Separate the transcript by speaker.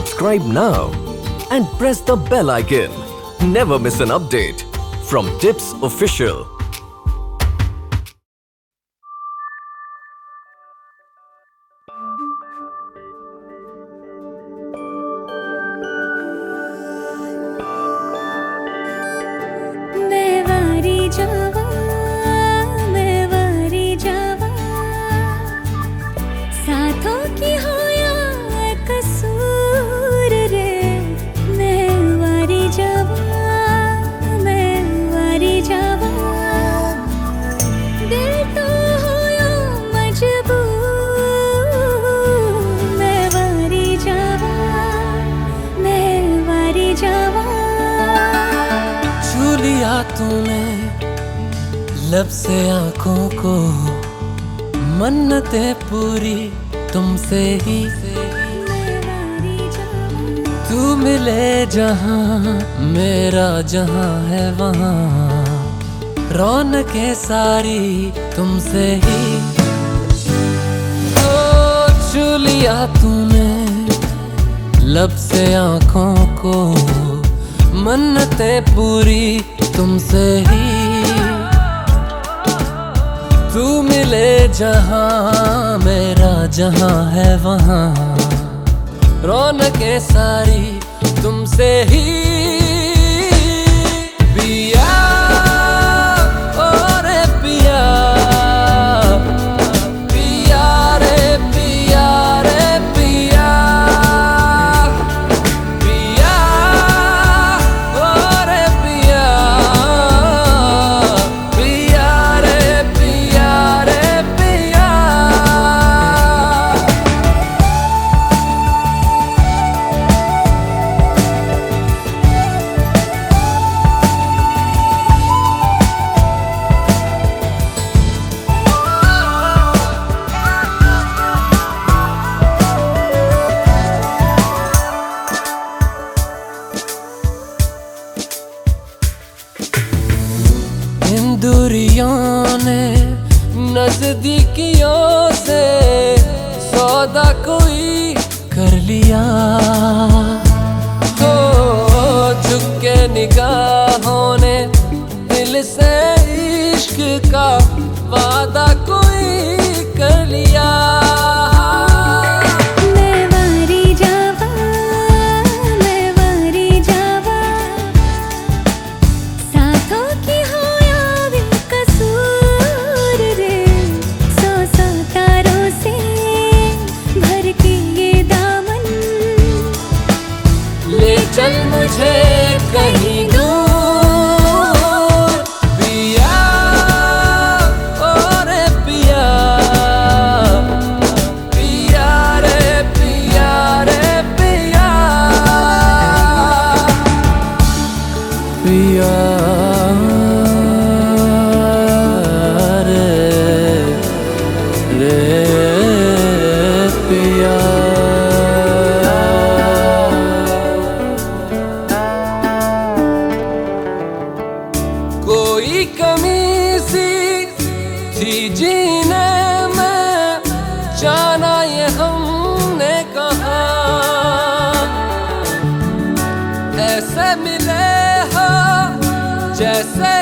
Speaker 1: Subscribe now and press the bell icon. Never miss an update from Tips Official.
Speaker 2: लिया तूने लब से आँखों को, मन्नतें पूरी तुमसे ही। तू मिले जहाँ, मेरा जहाँ है वहाँ, रौनकें सारी तुमसे ही। ओ, छू लिया तूने, लब से आँखों को मन्नतें पूरी तुमसे ही। तू मिले जहाँ, मेरा जहाँ है वहाँ। रौनकें सारी तुमसे ही। नजदीकियों से सौदा कोई कर लिया। हो झुक के निगाहों ने दिल से कहीं जाना ये हमने कहा। ऐसे मिले हो जैसे